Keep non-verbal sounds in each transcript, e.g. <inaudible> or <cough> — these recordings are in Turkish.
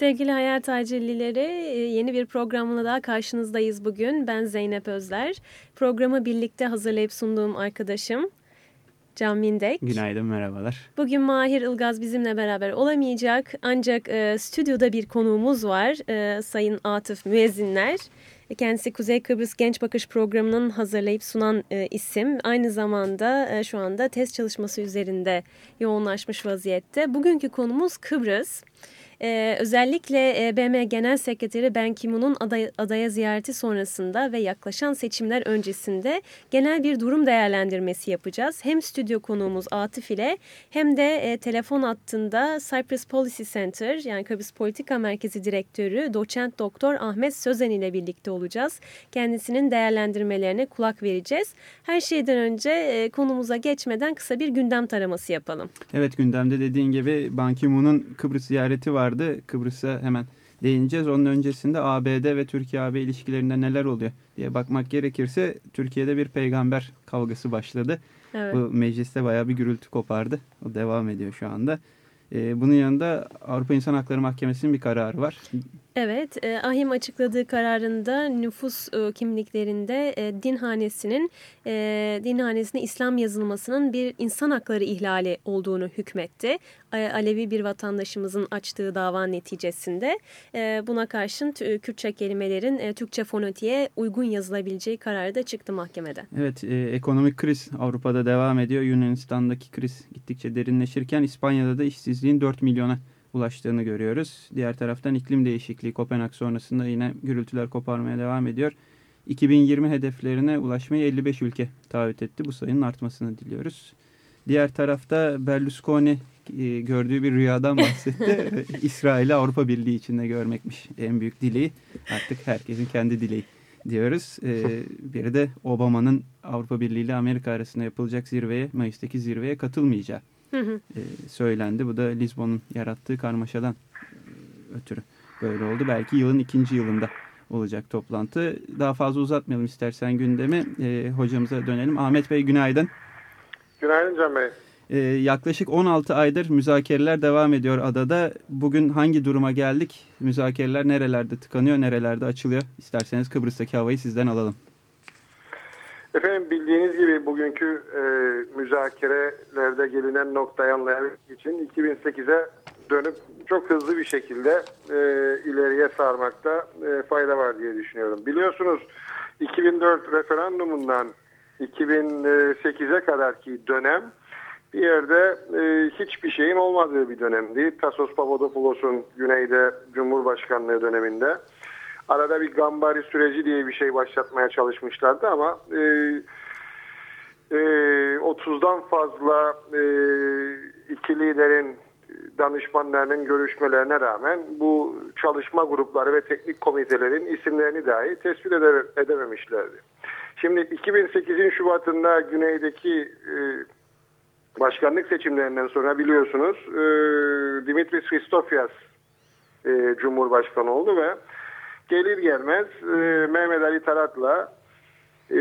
Sevgili Hayal Tacirlileri e, yeni bir programla daha karşınızdayız bugün. Ben Zeynep Özler. Programı birlikte hazırlayıp sunduğum arkadaşım Can Mindek. Günaydın, merhabalar. Bugün Mahir Ilgaz bizimle beraber olamayacak. Ancak e, stüdyoda bir konuğumuz var. E, Sayın Atıf Müezzinler. Kendisi Kuzey Kıbrıs Genç Bakış Programı'nın hazırlayıp sunan e, isim. Aynı zamanda e, şu anda test çalışması üzerinde yoğunlaşmış vaziyette. Bugünkü konumuz Kıbrıs. Ee, özellikle e, BM Genel Sekreteri Ben Ki-moon'un aday, adaya ziyareti sonrasında ve yaklaşan seçimler öncesinde genel bir durum değerlendirmesi yapacağız. Hem stüdyo konuğumuz Atıf ile hem de e, telefon hattında Cyprus Policy Center yani Kıbrıs Politika Merkezi Direktörü Doçent Doktor Ahmet Sözen ile birlikte olacağız. Kendisinin değerlendirmelerine kulak vereceğiz. Her şeyden önce e, konumuza geçmeden kısa bir gündem taraması yapalım. Evet gündemde dediğin gibi Ban Ki-moon'un Kıbrıs ziyareti var vardı. Kıbrıs'a hemen değineceğiz. Onun öncesinde ABD ve Türkiye-AB ilişkilerinde neler oluyor diye bakmak gerekirse Türkiye'de bir peygamber kavgası başladı. Evet. Bu mecliste bayağı bir gürültü kopardı. O devam ediyor şu anda. Ee, bunun yanında Avrupa İnsan Hakları Mahkemesi'nin bir kararı var. Evet, e, Ahim açıkladığı kararında nüfus e, kimliklerinde e, dinhanesinin e, dinhanesine İslam yazılmasının bir insan hakları ihlali olduğunu hükmetti. Alevi bir vatandaşımızın açtığı dava neticesinde e, buna karşın Kürtçe kelimelerin e, Türkçe fonetiğe uygun yazılabileceği kararı da çıktı mahkemeden. Evet, e, ekonomik kriz Avrupa'da devam ediyor. Yunanistan'daki kriz gittikçe derinleşirken İspanya'da da işsizliğin 4 milyona ulaştığını görüyoruz. Diğer taraftan iklim değişikliği Kopenhag sonrasında yine gürültüler koparmaya devam ediyor. 2020 hedeflerine ulaşmayı 55 ülke taahhüt etti. Bu sayının artmasını diliyoruz. Diğer tarafta Berlusconi e, gördüğü bir rüyadan bahsetti. <laughs> İsrail'i Avrupa Birliği içinde görmekmiş en büyük dileği. Artık herkesin kendi dileği diyoruz. E, <laughs> biri de Obama'nın Avrupa Birliği ile Amerika arasında yapılacak zirveye, Mayıs'taki zirveye katılmayacağı e, söylendi. Bu da Lisbon'un yarattığı karmaşadan e, ötürü böyle oldu. Belki yılın ikinci yılında olacak toplantı. Daha fazla uzatmayalım istersen gündemi. E, hocamıza dönelim. Ahmet Bey günaydın. Günaydın Can Bey. Ee, yaklaşık 16 aydır müzakereler devam ediyor adada. Bugün hangi duruma geldik? Müzakereler nerelerde tıkanıyor, nerelerde açılıyor? İsterseniz Kıbrıs'taki havayı sizden alalım. Efendim bildiğiniz gibi bugünkü e, müzakerelerde gelinen noktayı anlayabilmek için 2008'e dönüp çok hızlı bir şekilde e, ileriye sarmakta e, fayda var diye düşünüyorum. Biliyorsunuz 2004 referandumundan 2008'e kadarki dönem bir yerde e, hiçbir şeyin olmadığı bir dönemdi. Tasos Papadopoulos'un güneyde Cumhurbaşkanlığı döneminde. Arada bir gambari süreci diye bir şey başlatmaya çalışmışlardı ama e, e, 30'dan fazla e, iki liderin danışmanlarının görüşmelerine rağmen bu çalışma grupları ve teknik komitelerin isimlerini dahi tespit ede edememişlerdi. Şimdi 2008'in Şubat'ında güneydeki e, başkanlık seçimlerinden sonra biliyorsunuz e, Dimitris Christofias e, Cumhurbaşkanı oldu ve gelir gelmez e, Mehmet Ali Tarat'la e,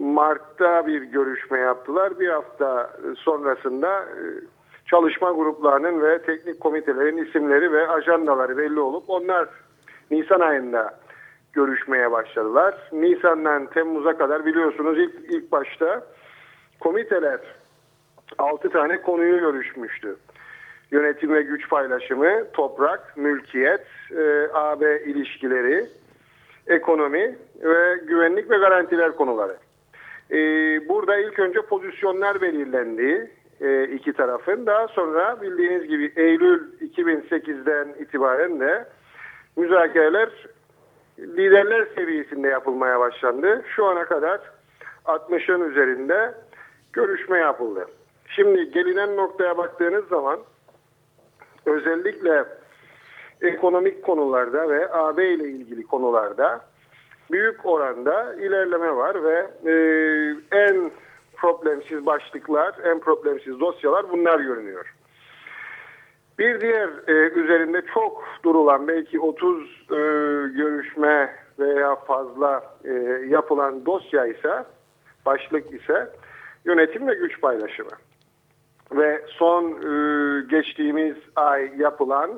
Mart'ta bir görüşme yaptılar. Bir hafta sonrasında e, çalışma gruplarının ve teknik komitelerin isimleri ve ajandaları belli olup onlar Nisan ayında görüşmeye başladılar. Nisan'dan Temmuz'a kadar biliyorsunuz ilk, ilk başta komiteler 6 tane konuyu görüşmüştü. Yönetim ve güç paylaşımı, toprak, mülkiyet, e, AB ilişkileri, ekonomi ve güvenlik ve garantiler konuları. E, burada ilk önce pozisyonlar belirlendi e, iki tarafın. Daha sonra bildiğiniz gibi Eylül 2008'den itibaren de müzakereler liderler seviyesinde yapılmaya başlandı. Şu ana kadar 60'ın üzerinde görüşme yapıldı. Şimdi gelinen noktaya baktığınız zaman özellikle ekonomik konularda ve AB ile ilgili konularda büyük oranda ilerleme var ve e, en problemsiz başlıklar, en problemsiz dosyalar bunlar görünüyor. Bir diğer e, üzerinde çok durulan belki 30 e, görüşme veya fazla e, yapılan dosya ise başlık ise yönetim ve güç paylaşımı. Ve son e, geçtiğimiz ay yapılan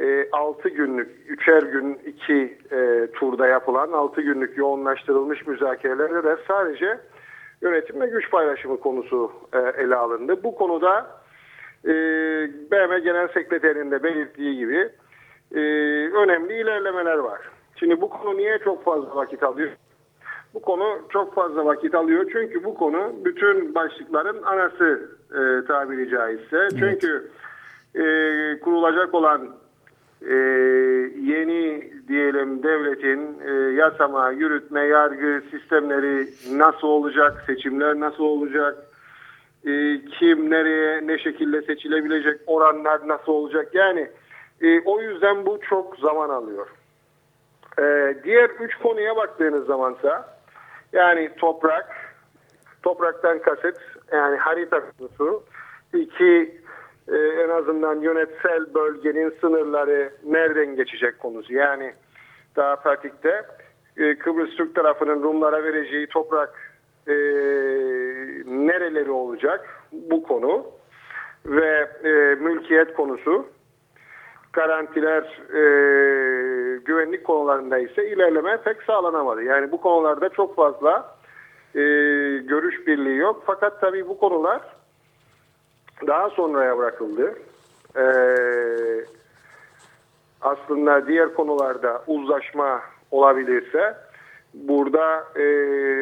e, 6 günlük, üçer gün iki e, turda yapılan 6 günlük yoğunlaştırılmış müzakerelerde de sadece yönetim ve güç paylaşımı konusu e, ele alındı. Bu konuda e, BM Genel Sekreterinin de belirttiği gibi e, önemli ilerlemeler var. Şimdi bu konu niye çok fazla vakit alıyor? Bu konu çok fazla vakit alıyor çünkü bu konu bütün başlıkların anası e, tabiri caizse. Evet. Çünkü e, kurulacak olan e, yeni diyelim devletin e, yasama, yürütme, yargı sistemleri nasıl olacak, seçimler nasıl olacak, e, kim nereye ne şekilde seçilebilecek, oranlar nasıl olacak yani e, o yüzden bu çok zaman alıyor. E, diğer üç konuya baktığınız zamansa yani toprak, topraktan kasıt yani harita konusu, iki e, en azından yönetsel bölgenin sınırları nereden geçecek konusu. Yani daha pratikte e, Kıbrıs Türk tarafının Rumlara vereceği toprak e, nereleri olacak? Bu konu ve e, mülkiyet konusu garantiler e, güvenlik konularında ise ilerleme pek sağlanamadı. Yani bu konularda çok fazla e, görüş birliği yok. Fakat tabii bu konular daha sonraya bırakıldı. E, aslında diğer konularda uzlaşma olabilirse burada e,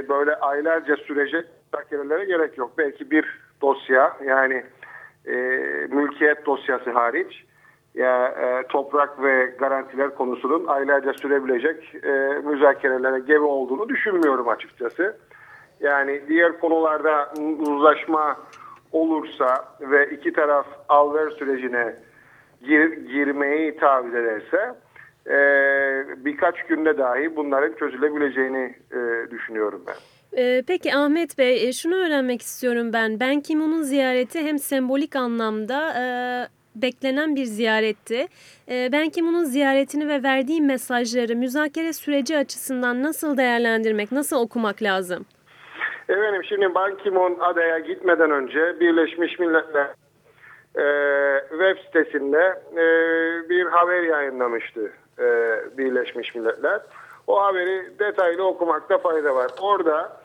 böyle aylarca sürecek takirelere gerek yok. Belki bir dosya yani e, mülkiyet dosyası hariç ya e, toprak ve garantiler konusunun aylarca sürebilecek e, müzakerelere gebe olduğunu düşünmüyorum açıkçası. Yani diğer konularda uzlaşma olursa ve iki taraf alver sürecine gir, girmeyi taviz ederse e, birkaç günde dahi bunların çözülebileceğini e, düşünüyorum ben. E, peki Ahmet Bey şunu öğrenmek istiyorum ben. Ben Ki-moon'un ziyareti hem sembolik anlamda e, beklenen bir ziyaretti. E, ben Ki-moon'un ziyaretini ve verdiği mesajları müzakere süreci açısından nasıl değerlendirmek, nasıl okumak lazım? Efendim şimdi Ban Ki-moon adaya gitmeden önce Birleşmiş Milletler e, web sitesinde e, bir haber yayınlamıştı e, Birleşmiş Milletler. O haberi detaylı okumakta fayda var. Orada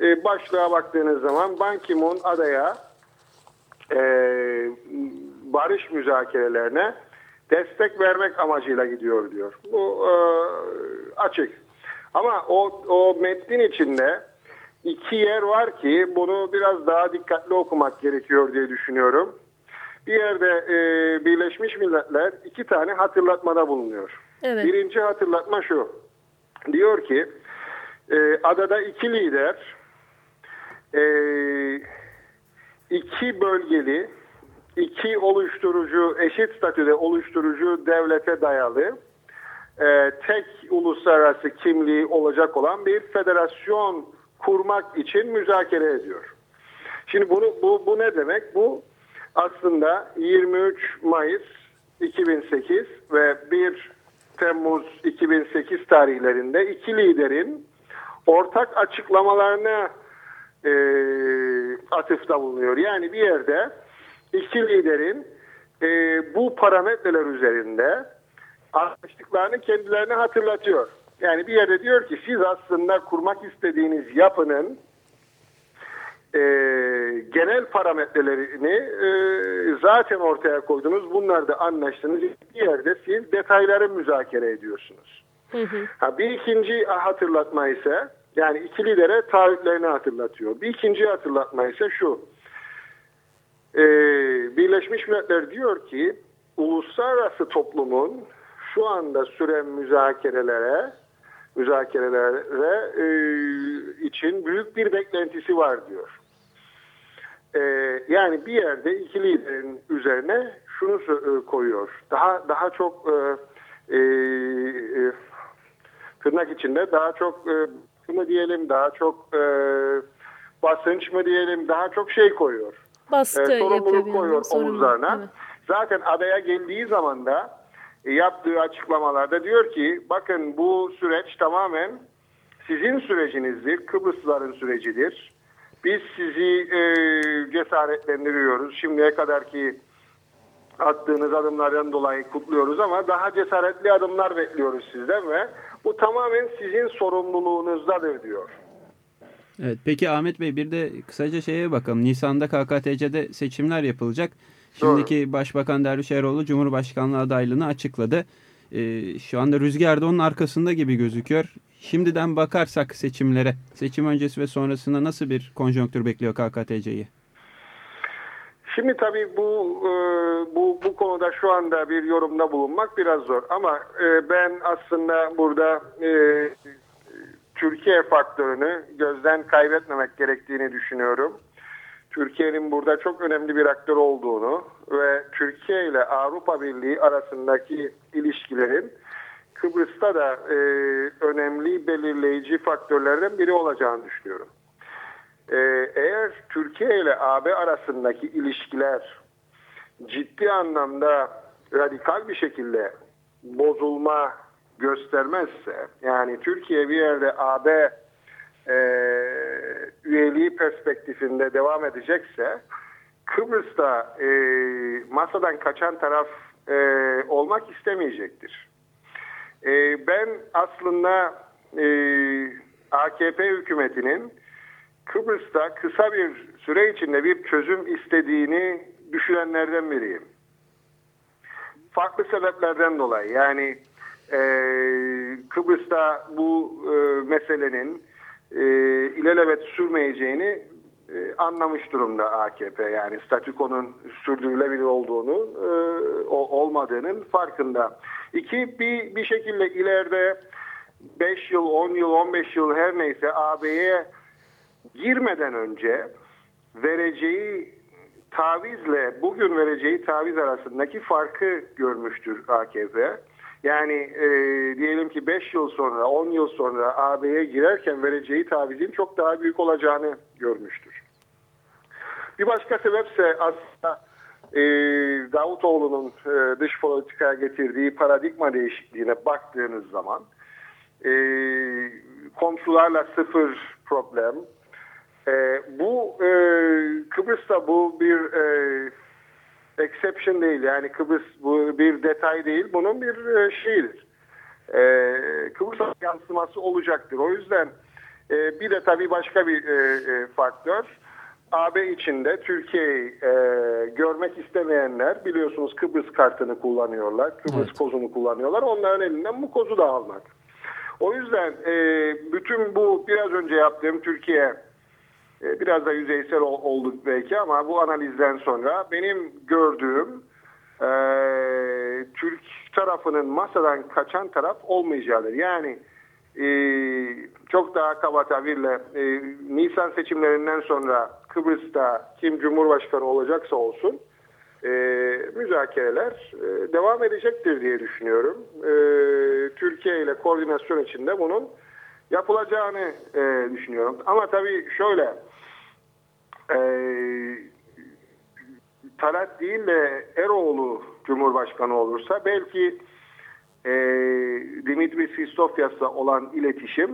e, başlığa baktığınız zaman Ban Ki-moon adaya e, barış müzakerelerine destek vermek amacıyla gidiyor diyor. Bu e, açık. Ama o, o metnin içinde iki yer var ki bunu biraz daha dikkatli okumak gerekiyor diye düşünüyorum. Bir yerde e, Birleşmiş Milletler iki tane hatırlatmada bulunuyor. Evet. Birinci hatırlatma şu. Diyor ki e, adada iki lider e, iki bölgeli iki oluşturucu eşit statüde oluşturucu devlete dayalı e, tek uluslararası kimliği olacak olan bir federasyon kurmak için müzakere ediyor. Şimdi bunu, bu, bu ne demek? Bu aslında 23 Mayıs 2008 ve 1 Temmuz 2008 tarihlerinde iki liderin ortak açıklamalarına e, atıfta bulunuyor. Yani bir yerde iki liderin e, bu parametreler üzerinde anlaştıklarını kendilerine hatırlatıyor. Yani bir yerde diyor ki siz aslında kurmak istediğiniz yapının e, genel parametrelerini e, zaten ortaya koydunuz. Bunlarda anlaştınız. Bir yerde siz detayları müzakere ediyorsunuz. Hı hı. Ha, bir ikinci hatırlatma ise yani iki lidere taahhütlerini hatırlatıyor. Bir ikinci hatırlatma ise şu. E, Birleşmiş Milletler diyor ki uluslararası toplumun şu anda süren müzakerelere müzakerelere e, için büyük bir beklentisi var diyor. E, yani bir yerde iki liderin üzerine şunu e, koyuyor. Daha daha çok e, e, e, tırnak içinde daha çok e, mı diyelim, daha çok e, basınç mı diyelim, daha çok şey koyuyor. Baskı e, sorumluluk koyuyor sorumluluk, omuzlarına. evet. Zaten adaya geldiği zaman da e, yaptığı açıklamalarda diyor ki bakın bu süreç tamamen sizin sürecinizdir, Kıbrıslıların sürecidir. Biz sizi e, cesaretlendiriyoruz. Şimdiye kadar ki attığınız adımlardan dolayı kutluyoruz ama daha cesaretli adımlar bekliyoruz sizden ve bu tamamen sizin sorumluluğunuzdadır diyor. Evet, peki Ahmet Bey bir de kısaca şeye bakalım. Nisan'da KKTC'de seçimler yapılacak. Şimdiki Doğru. Başbakan Derviş Eroğlu Cumhurbaşkanlığı adaylığını açıkladı. Ee, şu anda rüzgar da onun arkasında gibi gözüküyor. Şimdiden bakarsak seçimlere, seçim öncesi ve sonrasında nasıl bir konjonktür bekliyor KKTC'yi? Şimdi tabii bu e, bu bu konuda şu anda bir yorumda bulunmak biraz zor ama e, ben aslında burada e, Türkiye faktörünü gözden kaybetmemek gerektiğini düşünüyorum. Türkiye'nin burada çok önemli bir aktör olduğunu ve Türkiye ile Avrupa Birliği arasındaki ilişkilerin Kıbrıs'ta da e, önemli belirleyici faktörlerden biri olacağını düşünüyorum. E, eğer Türkiye ile AB arasındaki ilişkiler ciddi anlamda radikal bir şekilde bozulma göstermezse, yani Türkiye bir yerde AB e, üyeliği perspektifinde devam edecekse, Kıbrıs'ta e, masadan kaçan taraf e, olmak istemeyecektir. E, ben aslında e, AKP hükümetinin Kıbrıs'ta kısa bir süre içinde bir çözüm istediğini düşünenlerden biriyim. Farklı sebeplerden dolayı yani e, Kıbrıs'ta bu e, meselenin e, ilelebet sürmeyeceğini e, anlamış durumda AKP. Yani statükonun sürdürülebilir olduğunu, e, olmadığının farkında. İki, bir, bir şekilde ileride 5 yıl, 10 yıl, 15 yıl her neyse AB'ye girmeden önce vereceği tavizle bugün vereceği taviz arasındaki farkı görmüştür AKP. Yani e, diyelim ki 5 yıl sonra, 10 yıl sonra AB'ye girerken vereceği tavizin çok daha büyük olacağını görmüştür. Bir başka sebepse aslında e, Davutoğlu'nun e, dış politikaya getirdiği paradigma değişikliğine baktığınız zaman e, komşularla sıfır problem. E, bu e, Kıbrıs'ta bu bir e, exception değil yani Kıbrıs bu bir detay değil bunun bir e, şeyidir. E, Kıbrıs yansıması olacaktır. O yüzden e, bir de tabii başka bir e, e, faktör AB içinde Türkiye'yi e, görmek istemeyenler biliyorsunuz Kıbrıs kartını kullanıyorlar. Kıbrıs evet. kozunu kullanıyorlar. Onların elinden bu kozu da almak. O yüzden e, bütün bu biraz önce yaptığım Türkiye biraz da yüzeysel ol, olduk belki ama bu analizden sonra benim gördüğüm e, Türk tarafının masadan kaçan taraf olmayacağıdır. Yani e, çok daha kaba tabirle e, Nisan seçimlerinden sonra Kıbrıs'ta kim Cumhurbaşkanı olacaksa olsun e, müzakereler e, devam edecektir diye düşünüyorum. E, Türkiye ile koordinasyon içinde bunun yapılacağını e, düşünüyorum. Ama tabii şöyle e, Talat değil de Eroğlu Cumhurbaşkanı olursa belki e, Dimitris Christofyas'la olan iletişim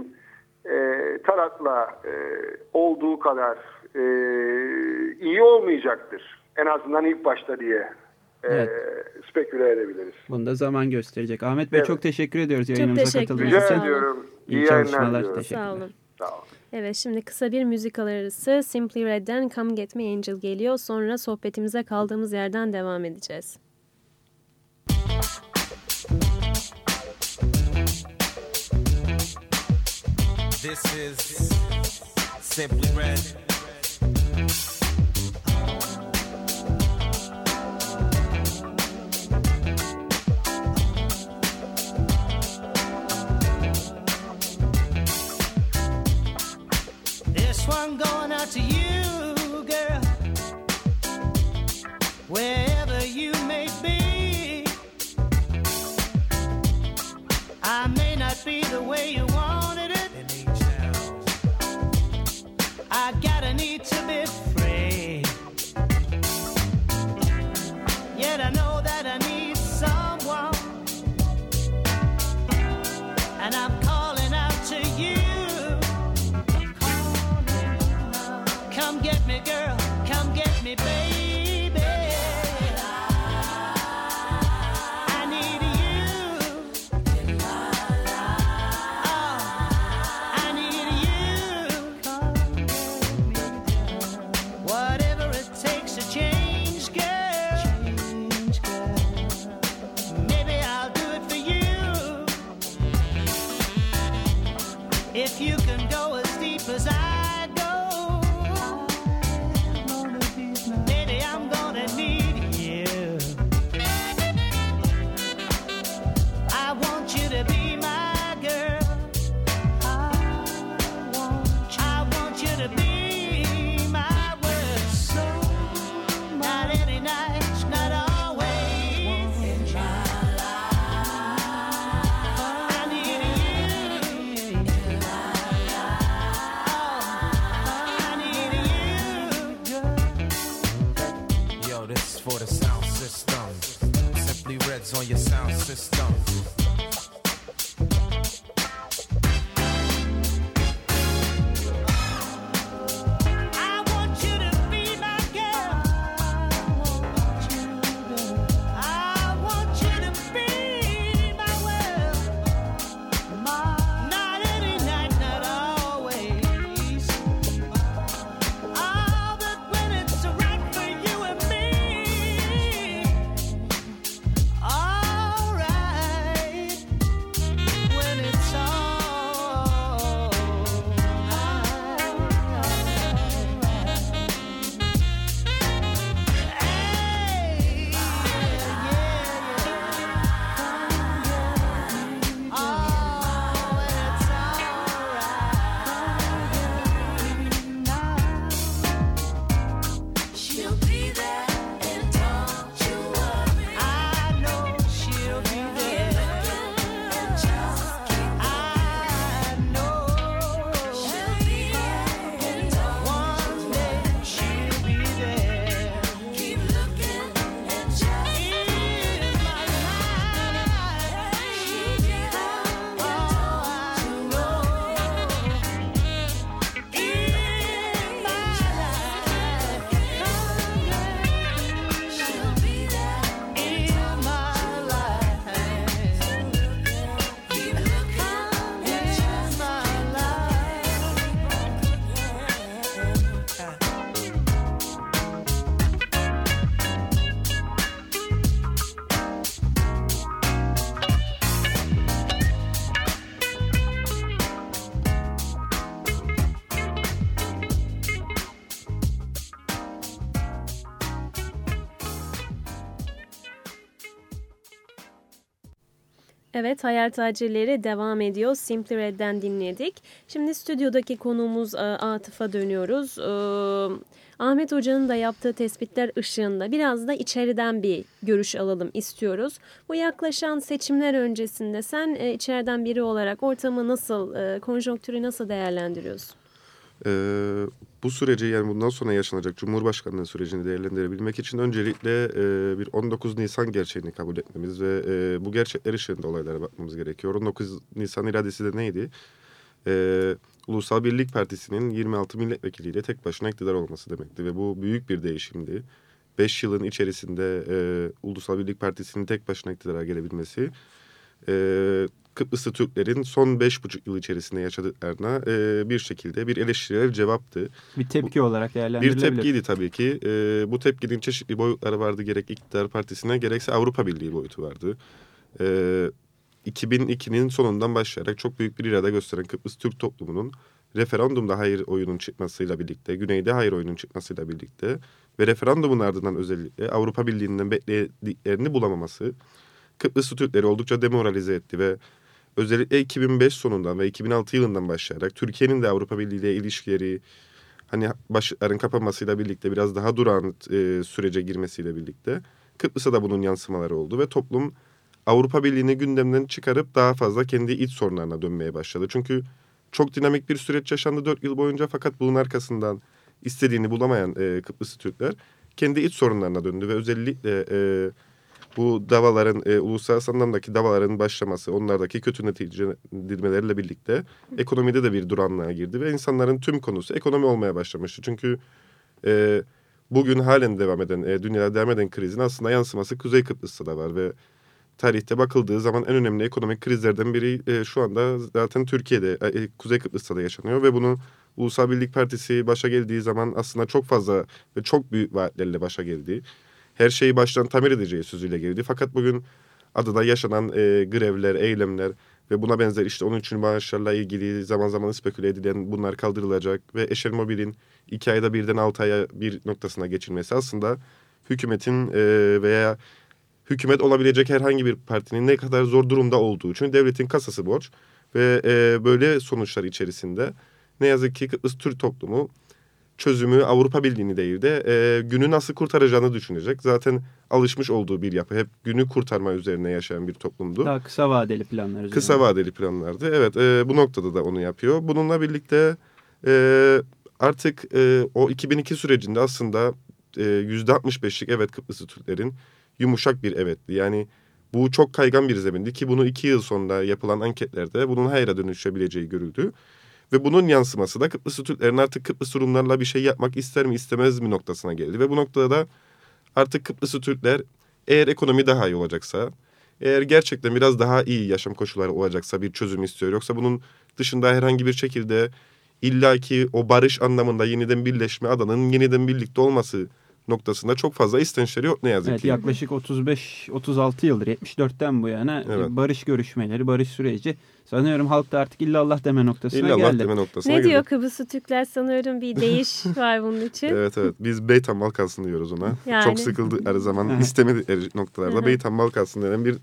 e, Tarat'la e, olduğu kadar e, iyi olmayacaktır. En azından ilk başta diye e, evet. speküle edebiliriz. Bunu da zaman gösterecek. Ahmet Bey evet. çok teşekkür ediyoruz yayınımıza katıldığınız için. Rica ediyorum. İyi, iyi çalışmalar. Teşekkürler. Sağ olun. Sağ olun. Evet şimdi kısa bir müzikal arası Simply Red'den Come Get Me Angel geliyor. Sonra sohbetimize kaldığımız yerden devam edeceğiz. This is Simply Red. Evet Hayal Tacirleri devam ediyor. Simply Red'den dinledik. Şimdi stüdyodaki konuğumuz e, Atıf'a dönüyoruz. E, Ahmet Hoca'nın da yaptığı tespitler ışığında biraz da içeriden bir görüş alalım istiyoruz. Bu yaklaşan seçimler öncesinde sen e, içeriden biri olarak ortamı nasıl, konjonktürü nasıl değerlendiriyorsun? Ee, bu süreci yani bundan sonra yaşanacak Cumhurbaşkanlığı sürecini değerlendirebilmek için öncelikle e, bir 19 Nisan gerçeğini kabul etmemiz ve e, bu gerçekler ışığında olaylara bakmamız gerekiyor. 19 Nisan iradesi de neydi? Ee, Ulusal Birlik Partisi'nin 26 milletvekiliyle tek başına iktidar olması demekti ve bu büyük bir değişimdi. 5 yılın içerisinde e, Ulusal Birlik Partisi'nin tek başına iktidara gelebilmesi e, Kıbrıslı Türklerin son 5,5 yıl içerisinde yaşadıklarına e, bir şekilde bir eleştirel cevaptı. Bir tepki olarak Bir değerlendirilebilir. tepkiydi tabii ki. E, bu tepkinin çeşitli boyutları vardı. Gerek iktidar partisine gerekse Avrupa Birliği boyutu vardı. E, 2002'nin sonundan başlayarak çok büyük bir irade gösteren Kıbrıs Türk toplumunun referandumda hayır oyunun çıkmasıyla birlikte, güneyde hayır oyunun çıkmasıyla birlikte ve referandumun ardından özellikle Avrupa Birliği'nden beklediklerini bulamaması Kıbrıslı Türkleri oldukça demoralize etti ve özellikle 2005 sonundan ve 2006 yılından başlayarak Türkiye'nin de Avrupa Birliği ile ilişkileri hani başlıkların kapanmasıyla birlikte biraz daha duran e, sürece girmesiyle birlikte Kıbrıs'a da bunun yansımaları oldu ve toplum Avrupa Birliği'ni gündemden çıkarıp daha fazla kendi iç sorunlarına dönmeye başladı. Çünkü çok dinamik bir süreç yaşandı 4 yıl boyunca fakat bunun arkasından istediğini bulamayan e, Kıbrıslı Türkler kendi iç sorunlarına döndü ve özellikle e, bu davaların e, uluslararası anlamdaki davaların başlaması, onlardaki kötü neticelendirmeleriyle birlikte ekonomide de bir duranlığa girdi ve insanların tüm konusu ekonomi olmaya başlamıştı. Çünkü e, bugün halen devam eden, e, dünyada devam eden krizin aslında yansıması Kuzey Kıbrıs'ta da var ve tarihte bakıldığı zaman en önemli ekonomik krizlerden biri e, şu anda zaten Türkiye'de, e, Kuzey Kıbrıs'ta da yaşanıyor ve bunu Ulusal Birlik Partisi başa geldiği zaman aslında çok fazla ve çok büyük vaatlerle başa geldi. Her şeyi baştan tamir edeceği sözüyle geldi. Fakat bugün adına yaşanan e, grevler, eylemler ve buna benzer işte 13. maaşlarla ilgili zaman zaman speküle edilen bunlar kaldırılacak ve Eşer Mobil'in 2 ayda birden 6 aya bir noktasına geçilmesi aslında hükümetin e, veya hükümet olabilecek herhangi bir partinin ne kadar zor durumda olduğu. Çünkü devletin kasası borç ve e, böyle sonuçlar içerisinde ne yazık ki Kıbrıs toplumu çözümü Avrupa Birliği'ni değil de e, günü nasıl kurtaracağını düşünecek. Zaten alışmış olduğu bir yapı. Hep günü kurtarma üzerine yaşayan bir toplumdu. Daha kısa vadeli planlar. Kısa üzerine. vadeli planlardı. Evet e, bu noktada da onu yapıyor. Bununla birlikte e, artık e, o 2002 sürecinde aslında e, %65'lik evet Kıbrıslı Türklerin yumuşak bir evetti. Yani bu çok kaygan bir zemindi ki bunu iki yıl sonra yapılan anketlerde bunun hayra dönüşebileceği görüldü. Ve bunun yansıması da Kıbrıslı Türklerin artık Kıbrıs Rumlarla bir şey yapmak ister mi istemez mi noktasına geldi. Ve bu noktada da artık Kıbrıslı Türkler eğer ekonomi daha iyi olacaksa, eğer gerçekten biraz daha iyi yaşam koşulları olacaksa bir çözüm istiyor. Yoksa bunun dışında herhangi bir şekilde illaki o barış anlamında yeniden birleşme adanın yeniden birlikte olması noktasında çok fazla istençleri yok ne yazık Evet ki. yaklaşık 35-36 yıldır 74'ten bu yana Evet. barış görüşmeleri, barış süreci sanıyorum halk da artık illallah deme noktasına İllallah geldi. deme noktasına Ne geldi. diyor Kıbrıslı Türkler sanıyorum bir değiş <laughs> var bunun için. Evet evet biz Beytan kalsın diyoruz ona. Yani. Çok sıkıldı her zaman istemedikleri noktalarda. Beytan kalsın denen bir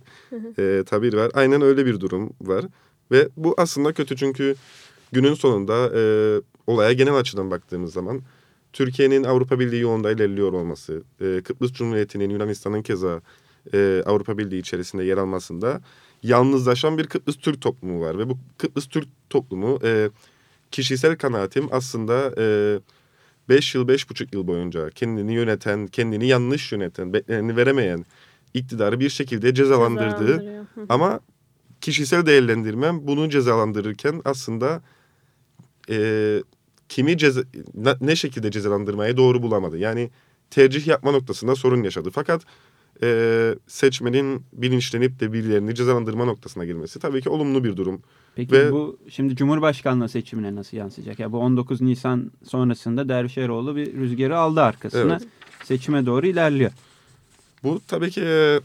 e, tabir var. Aynen öyle bir durum var. Ve bu aslında kötü çünkü günün sonunda e, olaya genel açıdan baktığımız zaman Türkiye'nin Avrupa Birliği yolunda ilerliyor olması, e, Kıbrıs Cumhuriyeti'nin Yunanistan'ın keza e, Avrupa Birliği içerisinde yer almasında yalnızlaşan bir Kıbrıs Türk toplumu var. Ve bu Kıbrıs Türk toplumu e, kişisel kanaatim aslında 5 yıl, beş buçuk yıl boyunca kendini yöneten, kendini yanlış yöneten, bekleneni veremeyen iktidarı bir şekilde cezalandırdığı ama kişisel değerlendirmem bunu cezalandırırken aslında e, kimi ceza, ne, şekilde cezalandırmayı doğru bulamadı. Yani tercih yapma noktasında sorun yaşadı. Fakat e, seçmenin bilinçlenip de birilerini cezalandırma noktasına girmesi tabii ki olumlu bir durum. Peki Ve- bu şimdi Cumhurbaşkanlığı seçimine nasıl yansıyacak? Ya bu 19 Nisan sonrasında Dervişeroğlu bir rüzgarı aldı arkasına. Evet. Seçime doğru ilerliyor. Bu tabii ki e,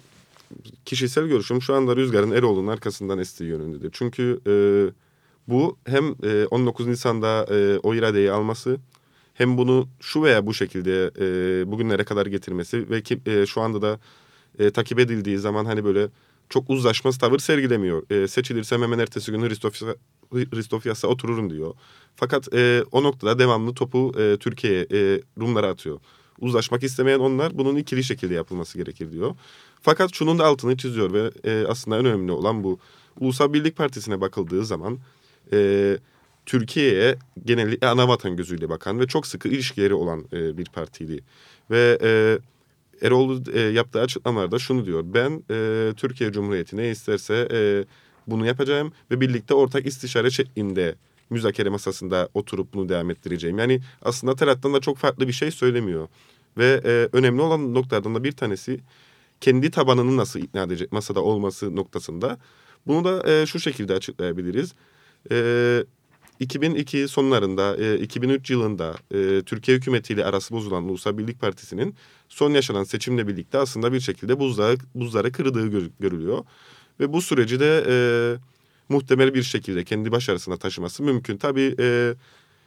kişisel görüşüm şu anda Rüzgar'ın Eroğlu'nun arkasından estiği yönündedir. Çünkü e, bu hem e, 19 Nisan'da e, o iradeyi alması hem bunu şu veya bu şekilde e, bugünlere kadar getirmesi ve ki, e, şu anda da e, takip edildiği zaman hani böyle çok uzlaşmaz tavır sergilemiyor. E, hemen ertesi gün Hristofyas'a Hristofyas'a otururum diyor. Fakat e, o noktada devamlı topu e, Türkiye'ye, e, Rumlara atıyor. Uzlaşmak istemeyen onlar bunun ikili şekilde yapılması gerekir diyor. Fakat şunun da altını çiziyor ve e, aslında en önemli olan bu. Ulusal Birlik Partisi'ne bakıldığı zaman e, Türkiye'ye genellikle ana vatan gözüyle bakan ve çok sıkı ilişkileri olan e, bir partiydi. Ve e, Eroğlu e, yaptığı açıklamalarda şunu diyor. Ben e, Türkiye Cumhuriyeti ne isterse e, bunu yapacağım ve birlikte ortak istişare şeklinde müzakere masasında oturup bunu devam ettireceğim. Yani aslında Talat'tan da çok farklı bir şey söylemiyor. Ve e, önemli olan noktalardan da bir tanesi kendi tabanını nasıl ikna edecek masada olması noktasında. Bunu da e, şu şekilde açıklayabiliriz. E, 2002 sonlarında, e, 2003 yılında e, Türkiye hükümetiyle arası bozulan Ulusal Birlik Partisi'nin son yaşanan seçimle birlikte aslında bir şekilde buzlara, buzlara kırdığı gör- görülüyor. Ve bu süreci de e, muhtemel bir şekilde kendi başarısına taşıması mümkün. Tabii e,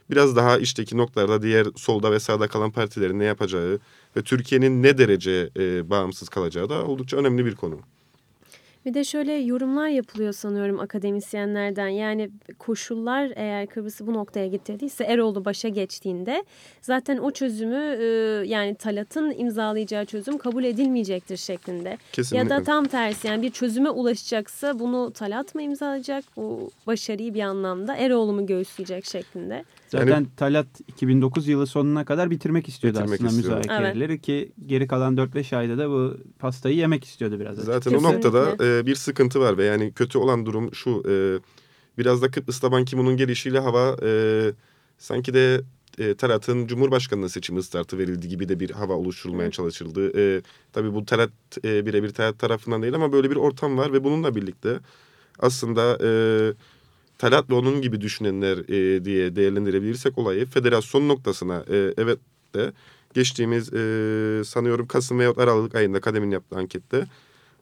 biraz daha işteki noktalarda diğer solda ve sağda kalan partilerin ne yapacağı ve Türkiye'nin ne derece e, bağımsız kalacağı da oldukça önemli bir konu. Bir de şöyle yorumlar yapılıyor sanıyorum akademisyenlerden. Yani koşullar eğer Kıbrıs'ı bu noktaya getirdiyse Eroğlu başa geçtiğinde zaten o çözümü e, yani Talat'ın imzalayacağı çözüm kabul edilmeyecektir şeklinde. Kesinlikle. Ya da tam tersi yani bir çözüme ulaşacaksa bunu Talat mı imzalayacak bu başarıyı bir anlamda Eroğlu mu göğüsleyecek şeklinde. Zaten Yani- Talat 2009 yılı sonuna kadar bitirmek istiyordu Bitirmek aslında istiyordu. müzakereleri ki geri kalan 4-5 ayda da bu pastayı yemek istiyordu biraz. Zaten açıkçası. o noktada e, bir sıkıntı var ve yani kötü olan durum şu. E, biraz da Kıbrıs'ta Ban Ki-moon'un gelişiyle hava e, sanki de e, Talat'ın Cumhurbaşkanlığı seçimi startı verildi gibi de bir hava oluşturulmaya çalışıldı. E, tabii bu Talat e, birebir Talat tarafından değil ama böyle bir ortam var ve bununla birlikte aslında e, Talat ve onun gibi düşünenler e, diye değerlendirebilirsek olayı federasyon noktasına e, evet de geçtiğimiz e, sanıyorum Kasım veya Aralık ayında Kadem'in yaptığı ankette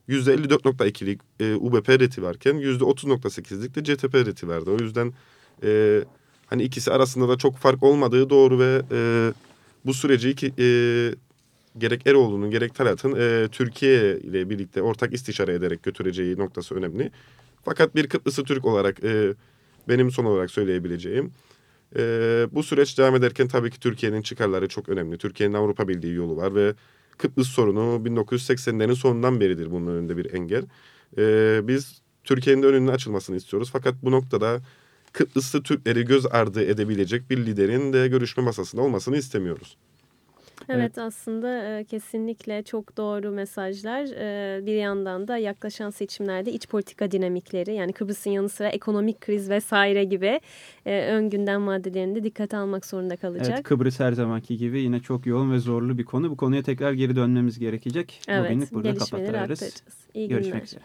%54.2'lik e, UBP reti varken %30.8'lik de CTP reti verdi. O yüzden e, hani ikisi arasında da çok fark olmadığı doğru ve e, bu süreci iki, e, gerek Eroğlu'nun gerek Talat'ın e, Türkiye ile birlikte ortak istişare ederek götüreceği noktası önemli. Fakat bir Kıbrıslı Türk olarak e, benim son olarak söyleyebileceğim e, bu süreç devam ederken tabii ki Türkiye'nin çıkarları çok önemli. Türkiye'nin Avrupa Birliği yolu var ve Kıbrıs sorunu 1980'lerin sonundan beridir bunun önünde bir engel. E, biz Türkiye'nin de önünün açılmasını istiyoruz. Fakat bu noktada Kıbrıslı Türkleri göz ardı edebilecek bir liderin de görüşme masasında olmasını istemiyoruz. Evet, aslında e, kesinlikle çok doğru mesajlar. E, bir yandan da yaklaşan seçimlerde iç politika dinamikleri yani Kıbrıs'ın yanı sıra ekonomik kriz vesaire gibi e, ön gündem maddelerini de dikkate almak zorunda kalacak. Evet Kıbrıs her zamanki gibi yine çok yoğun ve zorlu bir konu. Bu konuya tekrar geri dönmemiz gerekecek. Evet, Bugünlük burada gelişmeleri aktaracağız. İyi Görüşmek günler. üzere.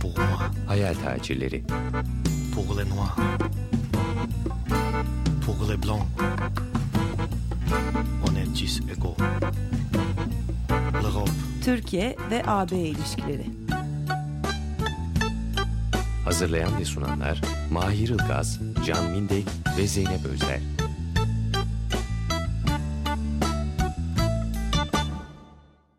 Pour moi. Hayal tacirleri. Pour les noirs. Pour les blancs. On est tous égaux. L'Europe Türkiye ve AB ilişkileri. Hazırlayan ve sunanlar Mahir Ilgaz, Can Mindek ve Zeynep Özler.